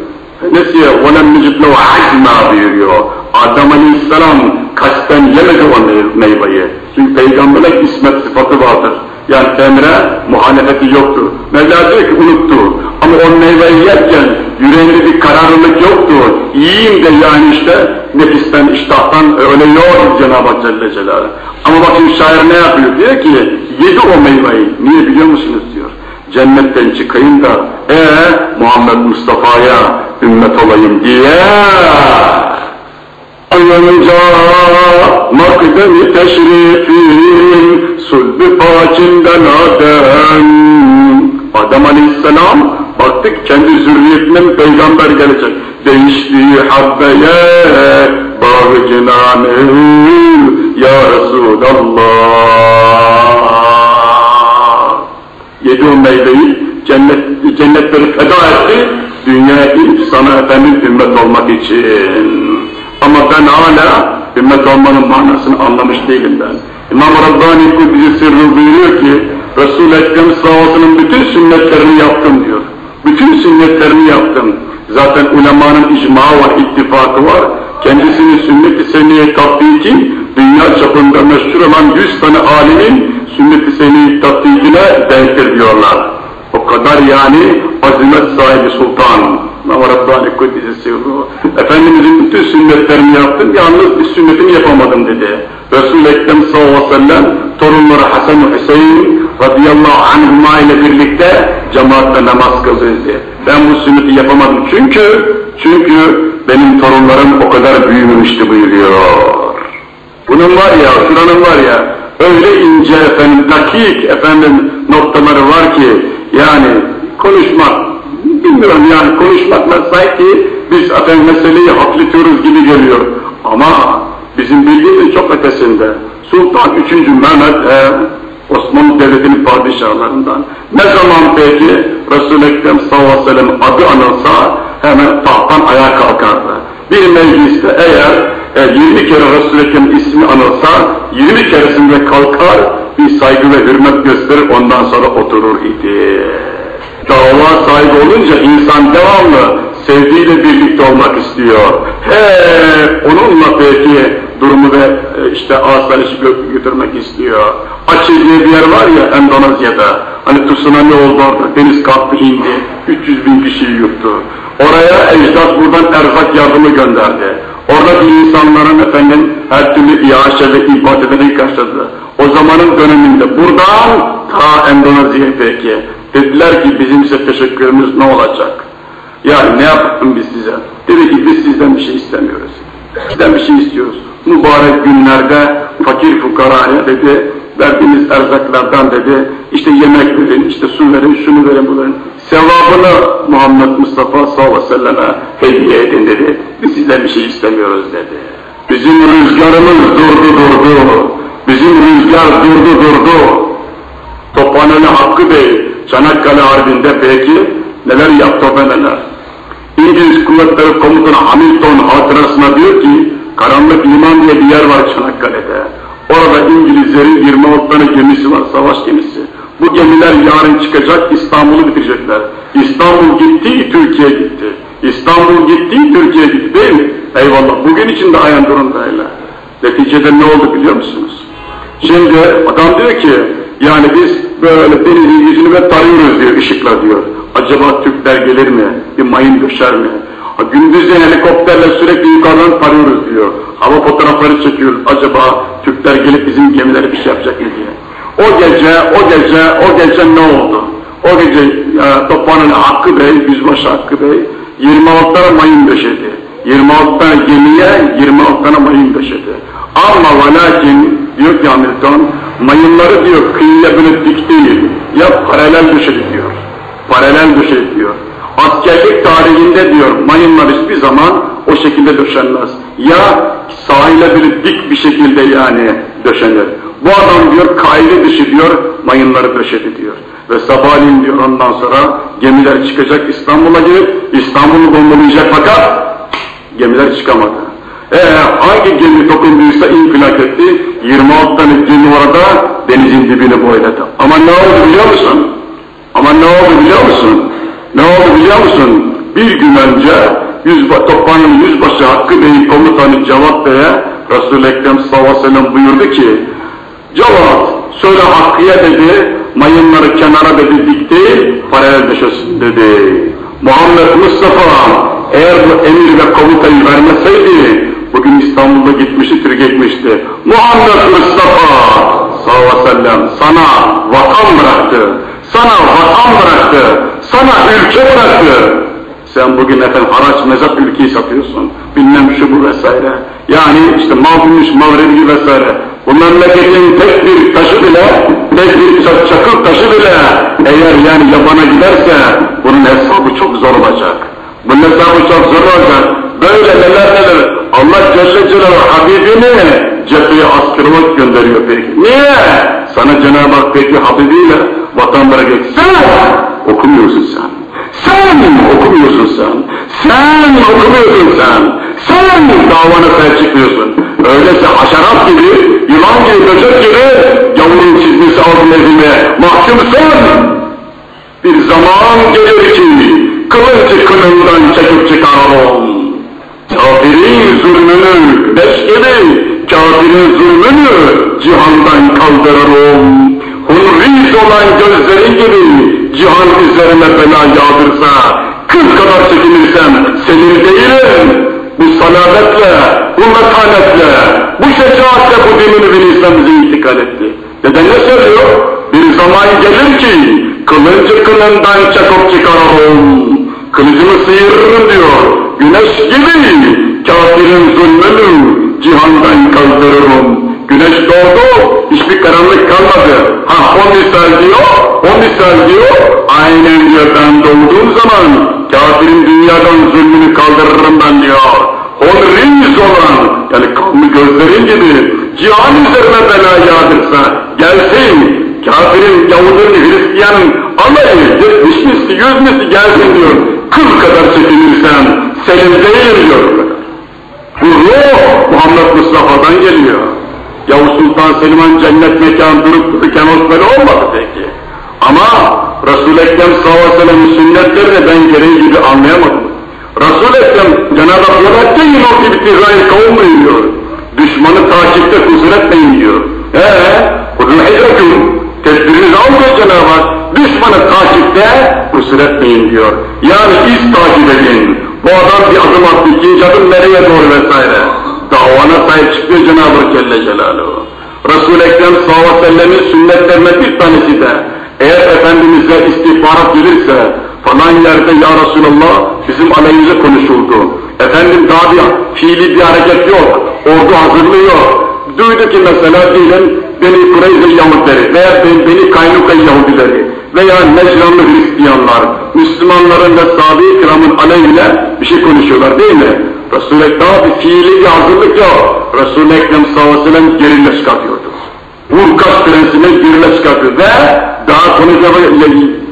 Nesiye وَلَمْ نِجِبْ لَوْ عَزْمَا buyuruyor. Adem Aleyhisselam kasten yemedi o meyveyi. Çünkü peygamberlik ismet sıfatı vardır. Yani emre muhalefeti yoktu. Mevla diyor ki unuttu. Ama o meyveyi yerken yüreğinde bir kararlılık yoktu. Yiyeyim de yani işte nefisten, iştahtan öyle yok Cenab-ı Hak Celle Celaluhu. Ama bakın şair ne yapıyor? Diyor ki yedi o meyveyi. Niye biliyor musunuz diyor. Cennetten çıkayım da ee Muhammed Mustafa'ya ümmet olayım diye. Uyanınca makdemi teşrifin sulbü pakinden Adem. Adem Aleyhisselam baktık kendi zürriyetinden peygamber gelecek. Değiştiği habbeye bağ cinanı ya Resulallah. Yedi o meyveyi cennet, cennetleri feda etti dünyaya ilk sana efendim ümmet olmak için ama ben hala ümmet olmanın manasını anlamış değilim ben. İmam Rabbani Kudüs'ü sırrı buyuruyor ki Resul-i Ekrem sallallahu bütün sünnetlerini yaptım diyor. Bütün sünnetlerini yaptım. Zaten ulemanın icma var, ittifakı var. Kendisini sünnet-i seniyye tatbiki dünya çapında meşhur olan yüz tane alimin sünnet-i seniyye tatbikine denktir diyorlar. O kadar yani azimet sahibi sultan. Rabbani Kuddisi sırrı. Efendimizin bütün sünnetlerini yaptım, yalnız bir sünnetini yapamadım dedi. Resul-i Ekrem sallallahu aleyhi ve sellem torunları Hasan Hüseyin radıyallahu anhuma ile birlikte cemaatle namaz kıldı. Ben bu sünneti yapamadım çünkü çünkü benim torunlarım o kadar büyümemişti buyuruyor. Bunun var ya, şuranın var ya, öyle ince efendim, dakik efendim noktaları var ki yani konuşmak, bilmiyorum yani konuşmakla sanki biz efendim meseleyi hafifletiyoruz gibi geliyor. Ama bizim bildiğimiz çok ötesinde. Sultan 3. Mehmet e, Osmanlı Devleti'nin padişahlarından. Ne zaman peki Resul-i Ekrem sallallahu aleyhi ve sellem adı anılsa hemen tahttan ayağa kalkardı. Bir mecliste eğer e, 20 kere Resul-i Ekrem ismi anılsa 20 keresinde kalkar bir saygı ve hürmet gösterir ondan sonra oturur idi. Dava sahibi olunca insan devamlı sevdiğiyle birlikte olmak istiyor. He, onunla peki durumu ve e, işte asayişi götürmek istiyor. Açı diye bir yer var ya Endonezya'da. Hani tsunami oldu orada, deniz kalktı indi, 300 bin kişiyi yuttu. Oraya ecdat buradan erzak yardımı gönderdi. Oradaki insanların efendim her türlü iaşe ve ibadetini karşıladı. O zamanın döneminde buradan ta Endonezya'ya peki. Dediler ki bizim size teşekkürümüz ne olacak? Ya ne yaptım biz size? Dedi ki biz sizden bir şey istemiyoruz. Sizden bir şey istiyoruz. Mübarek günlerde fakir fukaraya dedi, verdiğimiz erzaklardan dedi, işte yemek verin, işte su verin, şunu verin, bu verin. Sevabını Muhammed Mustafa sallallahu aleyhi ve selleme hediye edin dedi. Biz sizden bir şey istemiyoruz dedi. Bizim rüzgarımız durdu durdu. Bizim rüzgar durdu durdu. Tophaneli Hakkı Bey, Çanakkale Harbi'nde peki neler yaptı neler. İngiliz Kuvvetleri Komutanı Hamilton hatırasına diyor ki, Karanlık Liman diye bir yer var Çanakkale'de. Orada İngilizlerin 26 tane gemisi var, savaş gemisi. Bu gemiler yarın çıkacak, İstanbul'u bitirecekler. İstanbul gitti, Türkiye gitti. İstanbul gitti, Türkiye gitti değil mi? Eyvallah, bugün için de aynen durumdayla. Neticede ne oldu biliyor musunuz? Şimdi adam diyor ki, yani biz böyle denizin yüzünü ve tarıyoruz diyor, ışıkla diyor. Acaba Türkler gelir mi? Bir mayın düşer mi? Gündüzden helikopterle sürekli yukarıdan tarıyoruz diyor. Hava fotoğrafları çekiyoruz. Acaba Türkler gelip bizim gemilere bir şey yapacak mı diye. O gece, o gece, o gece ne oldu? O gece e, Tophan'ın Hakkı Bey, Yüzbaşı Hakkı Bey 26 tane mayın döşedi. 26 tane gemiye 26 tane mayın döşedi. Ama ve lakin diyor ki Hamilton, mayınları diyor kıyıya böyle dik değil, ya paralel döşedi diyor. Paralel döşedi diyor. Askerlik tarihinde diyor mayınlar hiçbir zaman o şekilde döşenmez. Ya sahile bir dik bir şekilde yani döşenir. Bu adam diyor kaide dışı diyor mayınları döşedi diyor. Ve sabahleyin diyor ondan sonra gemiler çıkacak İstanbul'a gelip İstanbul'u bombalayacak fakat gemiler çıkamadı. Ee, hangi gemi dokunduysa infilak etti, 26 tane gemi orada denizin dibini boyladı. Ama ne oldu biliyor musun? Ama ne oldu biliyor musun? Ne oldu biliyor musun? Bir gün önce yüzba, Tophan'ın yüzbaşı Hakkı Bey komutanı Cevat Bey'e Resul-i Ekrem sallallahu buyurdu ki Cevat söyle Hakkı'ya dedi mayınları kenara dedi dik paralel düşesin dedi. Muhammed Mustafa eğer bu emir ve komutayı vermeseydi bugün İstanbul'da gitmişti, Türkiye gitmişti. Muhammed Mustafa sallallahu aleyhi ve sellem sana vatan bıraktı. Sana vatan bıraktı. Sana ülke bıraktı. Sen bugün efendim haraç mezat ülkeyi satıyorsun. Bilmem şu bu vesaire. Yani işte mal gümüş, mal rengi vesaire. Bu memleketin tek bir taşı bile, tek bir çakıl taşı bile eğer yani yabana giderse bunun hesabı çok zor olacak. Bunun hesabı çok zor olacak. Böyle neler neler. Allah Celle Celaluhu Habibini cepheye asker olarak gönderiyor peki. Niye? Sana Cenab-ı Hak peki Habibiyle vatanlara geç. Sen okumuyorsun sen. Sen okumuyorsun sen. Sen okumuyorsun sen. Sen davana sahip çıkmıyorsun. Öyleyse haşerat gibi, yılan gibi, böcek gibi yavrum çizgisi altında edilmeye mahkumsun. Bir zaman gelir ki kılıncı kınından çekip çıkaralım. Kafirin zulmünü gibi, kafirin zulmünü cihandan kaldırırım. Hurriz olan gözlerin gibi cihan üzerine bela yağdırsa, kız kadar çekinirsem senin değilim. Bu salametle, bu metanetle, bu şecaatle bu dinini bir insan bize intikal etti. Neden ne söylüyor? Bir zaman gelir ki kılıncı kılından çakıp çıkaralım. Kılıcımı sıyırırım diyor. Güneş gibi kafirin zulmünü cihandan kaldırırım. Güneş doğdu, hiçbir karanlık kalmadı. Ha o misal diyor, o misal diyor, aynen diyor ben doğduğum zaman kafirin dünyadan zulmünü kaldırırım ben diyor. Honriz olan, yani kanlı gözlerin gibi cihan üzerine bela yağdırsa gelsin, kafirin, Yahudun, Hristiyanın alayı, yetmiş misli, yüz misli gelsin diyor. Kıl kadar çekinirsen senin değilim diyor. Bu ruh Muhammed Mustafa'dan geliyor. Yavuz Sultan Selim'in cennet mekan durup dururken böyle olmadı peki. Ama Resul-i Ekrem sallallahu aleyhi ve sellem'in sünnetlerini ben gereği gibi anlayamadım. Resul-i Ekrem Cenab-ı Hak yarattı yine o gibi tizayı kavulmayın diyor. Düşmanı takipte kusur etmeyin diyor. Eee? Kudun hicretun. Tedbirinizi al diyor Cenab-ı Hak. Düşmanı takipte kusur etmeyin diyor. Yani iz takip edin. Bu adam bir adım attı, ikinci adım nereye doğru vesaire. Davana sahip çıkıyor Cenab-ı Hak Celle Celaluhu. Resul-i Ekrem sallallahu aleyhi ve sellemin sünnetlerinden bir tanesi de eğer Efendimiz'e istihbarat gelirse falan yerde ya Resulallah bizim aleyhimize konuşuldu. Efendim daha bir fiili bir hareket yok, ordu hazırlıyor. Duydu ki mesela diyelim Beni Kureyze Yahudileri veya Beni Kaynuka Yahudileri veya Necranlı Hristiyanlar, Müslümanların ve sahabe-i kiramın aleyhine bir şey konuşuyorlar değil mi? Resul-i Ekrem fiili bir hazırlık yok. Resul-i Ekrem sallallahu aleyhi ve sellem gerille çıkartıyordu. Vurkaç prensine gerille çıkartıyordu ve daha konuşma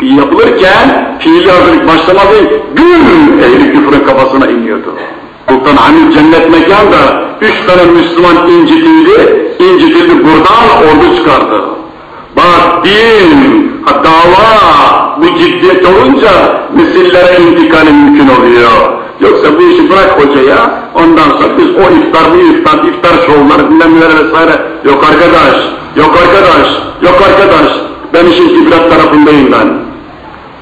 yapılırken fiili hazırlık başlamadı, gül ehli küfrün kafasına iniyordu. Sultan Hamid cennet mekanda üç tane Müslüman incitildi, incitildi buradan ordu çıkardı. Bak din, dava bu ciddiyet olunca nesillere intikali mümkün oluyor. Yoksa bu işi bırak hocaya, ondan sonra biz o iftar, bu iftar, iftar şovları, bilmem neler vesaire. Yok arkadaş, yok arkadaş, yok arkadaş. Ben işin kibret tarafındayım ben.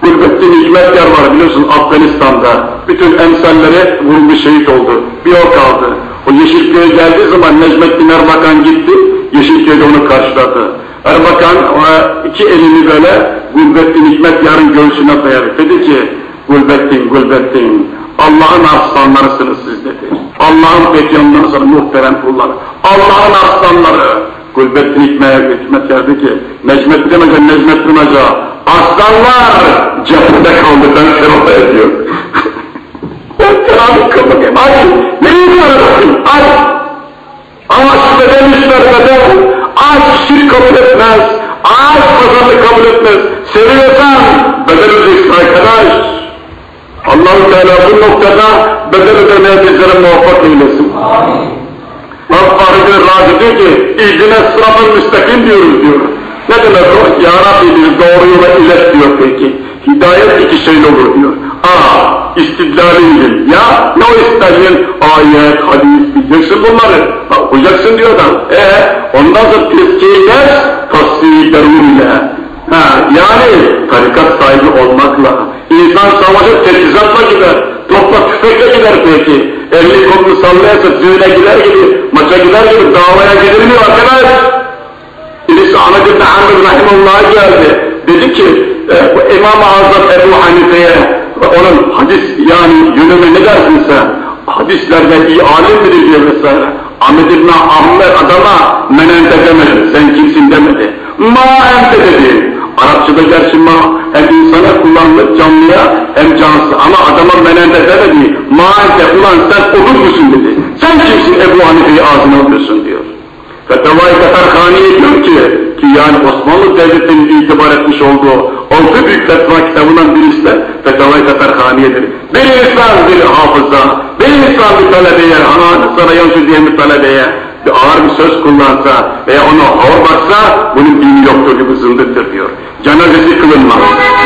Gülbettin Hikmet Yar var biliyorsun Afganistan'da. Bütün emsalleri vurulmuş şehit oldu. Bir o kaldı. O Yeşilköy'e geldiği zaman Necmettin Erbakan gitti, Yeşilköy'de onu karşıladı. Erbakan iki elini böyle Gülbettin Hikmet Yar'ın göğsüne dayadı. Dedi ki, Gülbettin, Gülbettin, Allah'ın arslanlarısınız siz dedi. Allah'ın yanlarınızın muhterem kulları. Allah'ın arslanları. Gülbettin Hikmet, Hikmet dedi ki, Necmettin Hoca, Necmettin Hoca, aslanlar cephede kaldı, ben ferota ediyor. ben teravih kıldım, ay, nereye gidiyorsun, ay, ağaç beden ister beden, ağaç şirk kabul etmez, ağaç pazarlık kabul etmez, seviyorsan bedel ödeyeceksin arkadaş. Allah-u Teala bu noktada bedel ödemeye bizlere muvaffak eylesin. Rabbani razı diyor ki, İhdine sıratın müstakim diyoruz diyor. Ne demek o? Ya Rabbi bizi doğru yola ilet diyor peki. Hidayet iki şeyle olur diyor. A. İstidlalin Ya ne o istidlalin? Ayet, hadis, bileceksin bunları. Bak okuyacaksın diyor adam. E ondan sonra tezkiye ders, tasdik derunle. Ha, yani tarikat sahibi olmakla, insan savaşa teçhizatla gider, topla tüfekle gider peki. Elli kolunu sallayarsa düğüne gider gibi, maça gider gibi davaya gidilmiyor arkadaş. Birisi Ahmet İbni Hamid Rahimullah'a geldi. Dedi ki, e, bu İmam-ı Azam Ebu Hanife'ye onun hadis yani yönümü ne dersin sen? Hadislerden iyi alim midir diyor vesaire. Ahmet İbni Ahmet adama menente demedi, sen kimsin demedi. Ma ente dedi. Arapçada gerçi ma hem insana kullanılır canlıya hem cansız ama adama menente demedi. Ma ente ulan sen olur musun dedi. Sen kimsin Ebu Hanife'yi ağzına alıyorsun diyor. Fetavai Katarhani'ye diyor ki, ki yani Osmanlı Devleti'nin itibar etmiş olduğu altı büyük fetva kitabından birisi de Fetavai Katarhaniye'dir. Bir insan bir hafıza, bir insan bir talebeye, ana sana yansın diyen bir talebeye bir ağır bir söz kullansa veya ona ağır baksa bunun dini yoktur gibi zındıktır diyor. Cenazesi kılınmaz,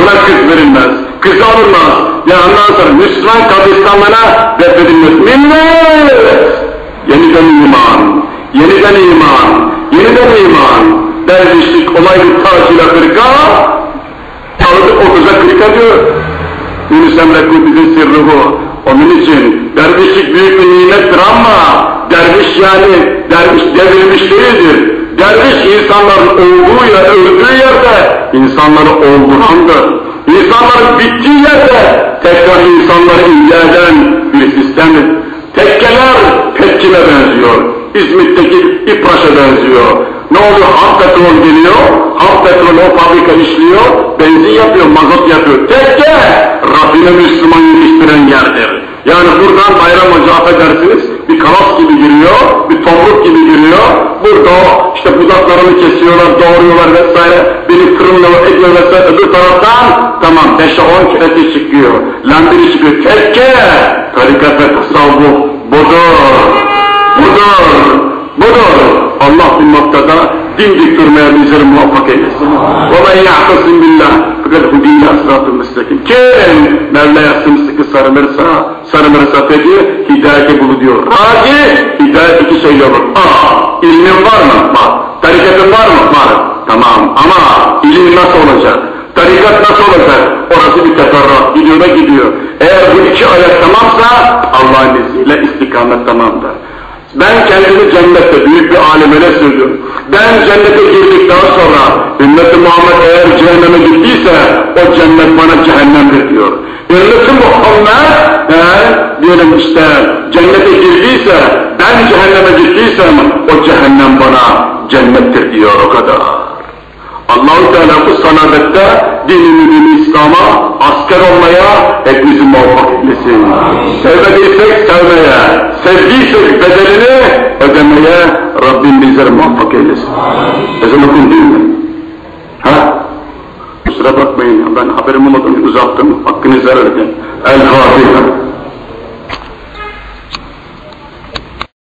buna kız verilmez, kız alınmaz. Ya ondan sonra Müslüman kabristanlığına defnedilmez. Millet! Yeniden iman, yeniden iman, yeniden iman. Dervişlik olay bir tacıyla kırka, alıp otuza kırka diyor. Yunus Kudüs'ün sırrı bu. Onun için dervişlik büyük bir nimettir ama derviş yani derviş devrilmiş değildir. Derviş insanların olduğu ya öldüğü yerde insanları oldurandır. İnsanların bittiği yerde tekrar insanları eden bir sistemdir. Tekkeler tekkine benziyor. İzmit'teki İpraş'a benziyor. Ne oluyor? Ham petrol geliyor, ham petrol o fabrika işliyor, benzin yapıyor, mazot yapıyor. Tekke, Rabbine Müslüman yetiştiren yerdir. Yani buradan Bayram Hoca affedersiniz, bir kalas gibi giriyor, bir tomruk gibi giriyor. Burada işte budaklarını kesiyorlar, doğruyorlar vesaire, beni kırımlıyor, ediyor vesaire. Öbür taraftan tamam 5'e 10 keresi çıkıyor. Lambiri çıkıyor. Tekke, tarikat ve tasavvuf budur. Budur. Budur. Allah bir noktada dimdik durmaya bizleri muvaffak eylesin. وَمَنْ يَعْتَصِمْ بِاللّٰهِ فَقَدْ هُدِيلَ اَسْرَاتُ الْمُسْتَكِمْ Kim Mevla'ya sımsıkı sarılırsa, sarılırsa peki hidayeti bulu diyor. Raci, hidayet iki şey olur. A, ilmin var mı? Var. Tarikatın var mı? Var. Tamam ama ilim nasıl olacak? Tarikat nasıl olacak? Orası bir teferruat, gidiyor da gidiyor. Eğer bu iki ayet tamamsa Allah'ın izniyle istikamet tamamdır. Ben kendimi cennette büyük bir alimene söylüyorum. Ben cennete girdikten sonra Ümmeti Muhammed eğer cehenneme gittiyse o cennet bana cehennemdir diyor. Ümmeti Muhammed eğer diyelim işte cennete girdiyse ben cehenneme gittiysem o cehennem bana cennettir diyor o kadar. Allah-u Teala bu sanadette dinini dini İslam'a asker olmaya hepimizi muvaffak etmesin. Sevmediysek sevmeye, sevdiysek bedelini ödemeye Rabbim bizleri muvaffak eylesin. Ezan okun değil mi? Ha? Kusura bakmayın ya, ben haberim olmadan uzattım, hakkınızı verirken. El Fatiha.